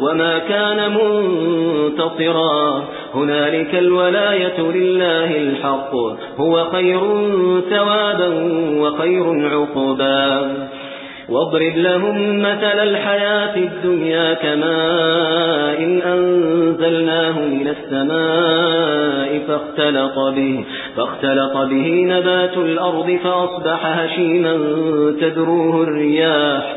وما كان منتصرا هنالك الولاية لله الحق هو خير ثوابا وخير عقبا واضرب لهم مثل الحياة الدنيا كماء إن أنزلناه من السماء فاختلط به, فاختلط به نبات الأرض فأصبح هشيما تدروه الرياح